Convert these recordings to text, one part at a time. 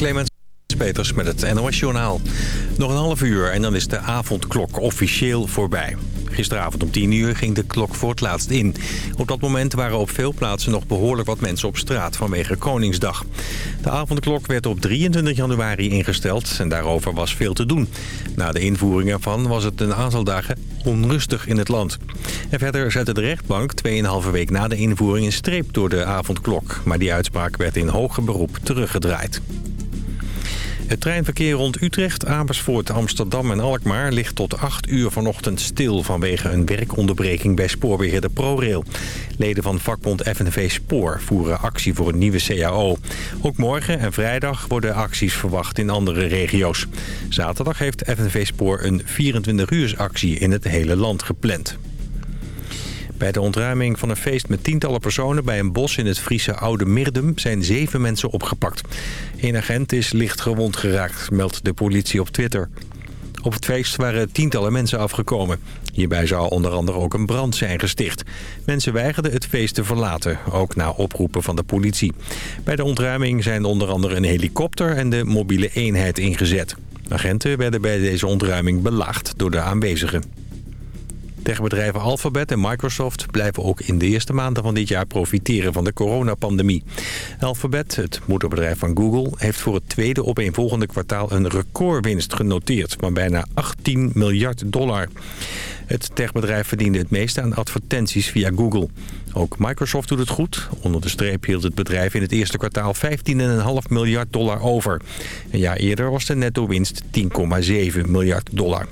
Clemens Peters met het NOS Journaal. Nog een half uur en dan is de avondklok officieel voorbij. Gisteravond om 10 uur ging de klok voor het laatst in. Op dat moment waren op veel plaatsen nog behoorlijk wat mensen op straat vanwege Koningsdag. De avondklok werd op 23 januari ingesteld en daarover was veel te doen. Na de invoering ervan was het een aantal dagen onrustig in het land. En verder zette de rechtbank 2,5 week na de invoering een streep door de avondklok. Maar die uitspraak werd in hoger beroep teruggedraaid. Het treinverkeer rond Utrecht, Amersfoort, Amsterdam en Alkmaar... ligt tot 8 uur vanochtend stil vanwege een werkonderbreking bij spoorbeheerder ProRail. Leden van vakbond FNV Spoor voeren actie voor een nieuwe CAO. Ook morgen en vrijdag worden acties verwacht in andere regio's. Zaterdag heeft FNV Spoor een 24-uursactie in het hele land gepland. Bij de ontruiming van een feest met tientallen personen bij een bos in het Friese Oude Mirdum zijn zeven mensen opgepakt. Een agent is licht gewond geraakt, meldt de politie op Twitter. Op het feest waren tientallen mensen afgekomen. Hierbij zou onder andere ook een brand zijn gesticht. Mensen weigerden het feest te verlaten, ook na oproepen van de politie. Bij de ontruiming zijn onder andere een helikopter en de mobiele eenheid ingezet. Agenten werden bij deze ontruiming belaagd door de aanwezigen. Techbedrijven Alphabet en Microsoft blijven ook in de eerste maanden van dit jaar profiteren van de coronapandemie. Alphabet, het moederbedrijf van Google, heeft voor het tweede opeenvolgende kwartaal een recordwinst genoteerd van bijna 18 miljard dollar. Het techbedrijf verdiende het meeste aan advertenties via Google. Ook Microsoft doet het goed. Onder de streep hield het bedrijf in het eerste kwartaal 15,5 miljard dollar over. Een jaar eerder was de netto winst 10,7 miljard dollar.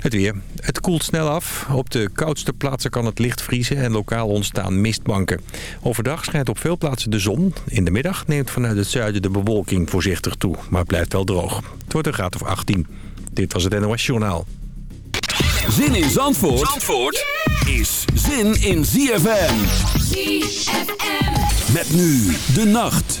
Het weer. Het koelt snel af. Op de koudste plaatsen kan het licht vriezen en lokaal ontstaan mistbanken. Overdag schijnt op veel plaatsen de zon. In de middag neemt vanuit het zuiden de bewolking voorzichtig toe. Maar het blijft wel droog. Het wordt een graad of 18. Dit was het NOS Journaal. Zin in Zandvoort, Zandvoort is zin in ZFM. ZFM. Met nu de nacht.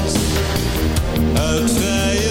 uit. Vrije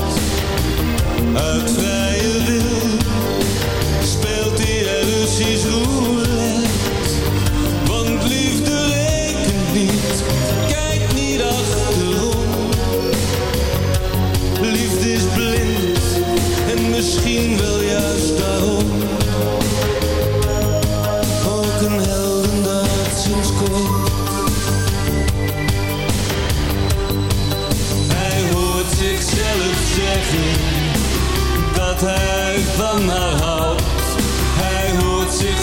uit vrije wil speelt hij er Russisch roulette.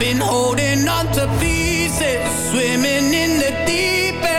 been holding on to pieces, swimming in the deep end.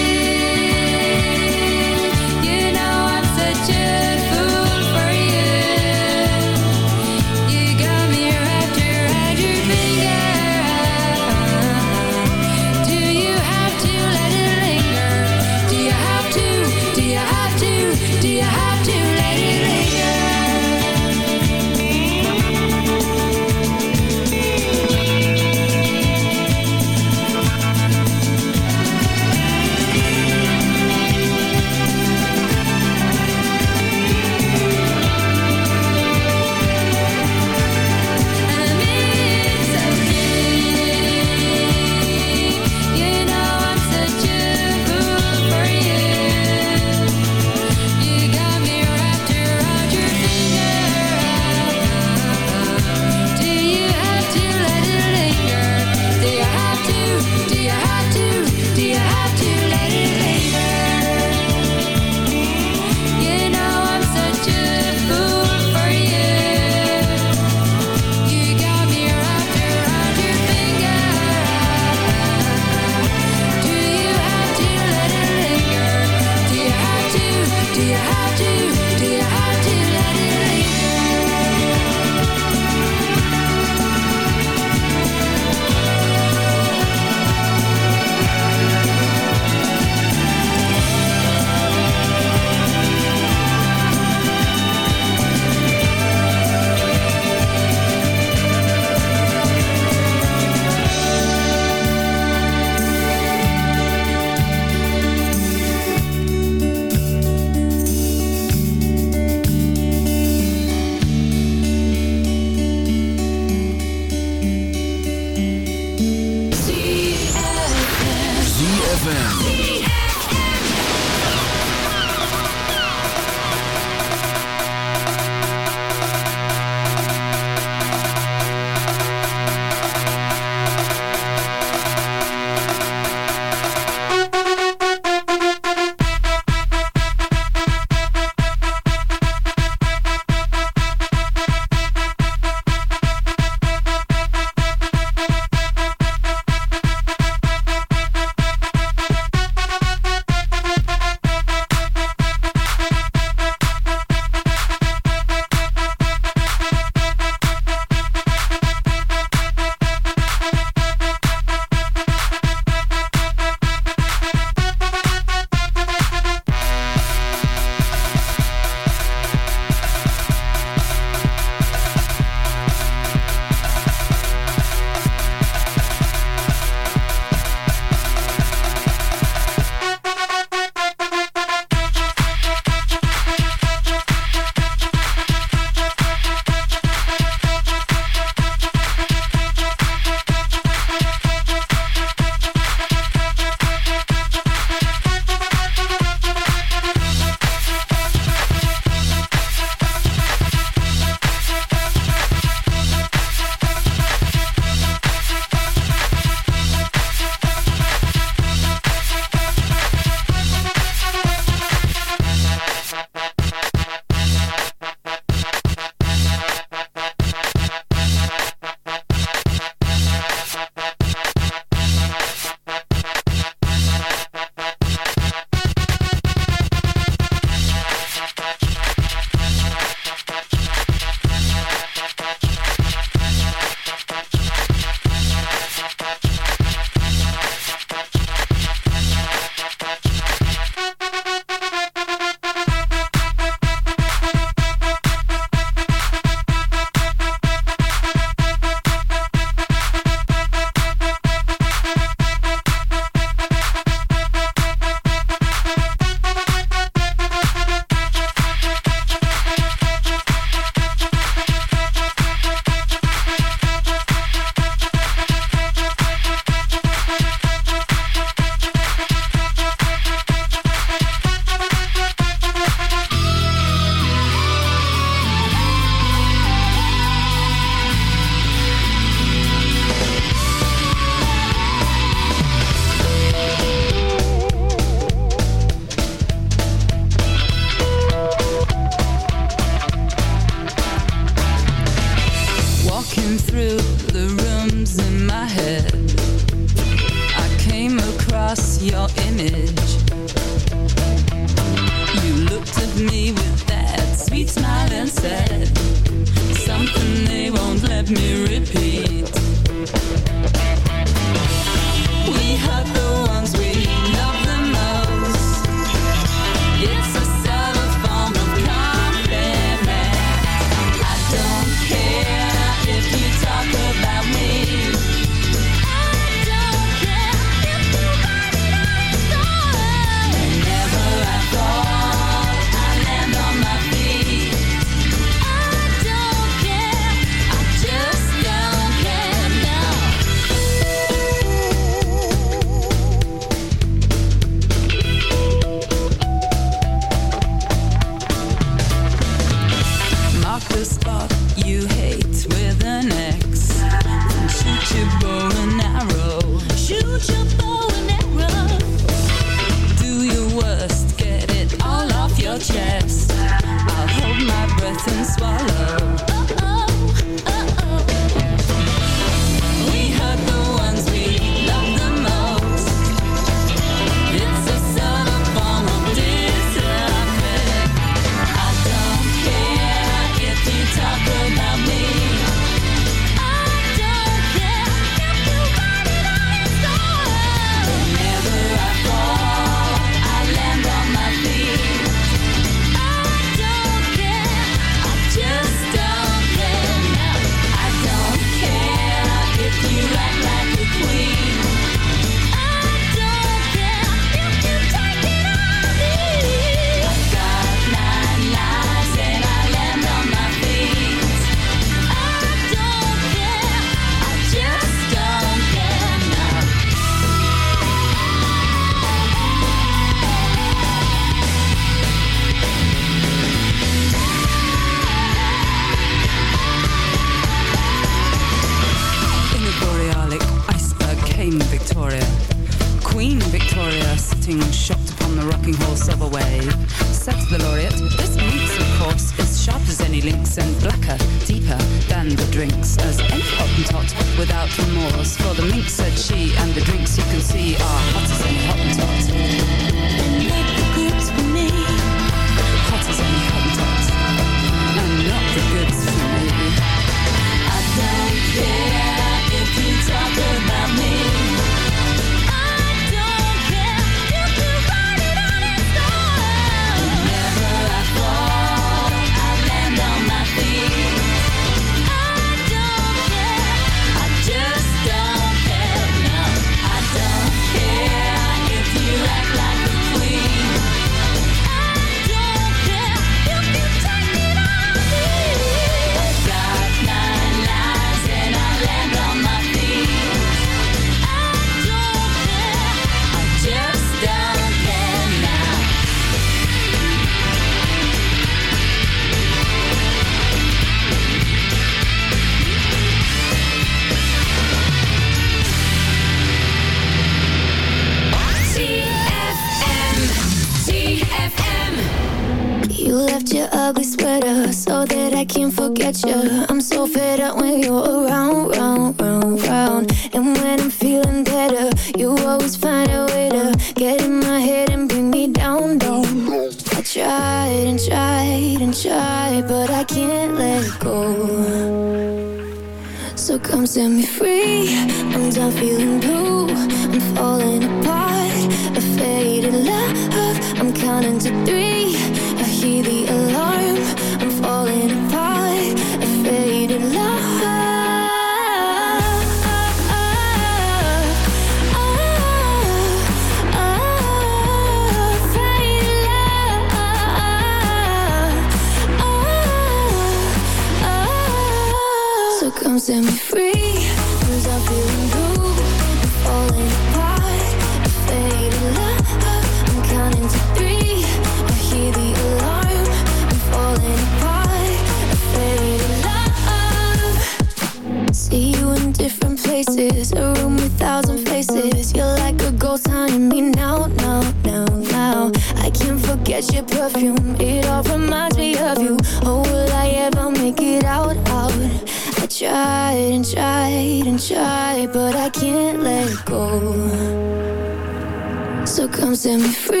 Set me free.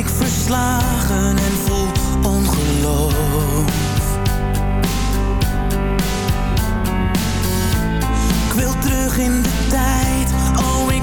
ik verslagen en vol ongeloof. Ik wil terug in de tijd, oh ik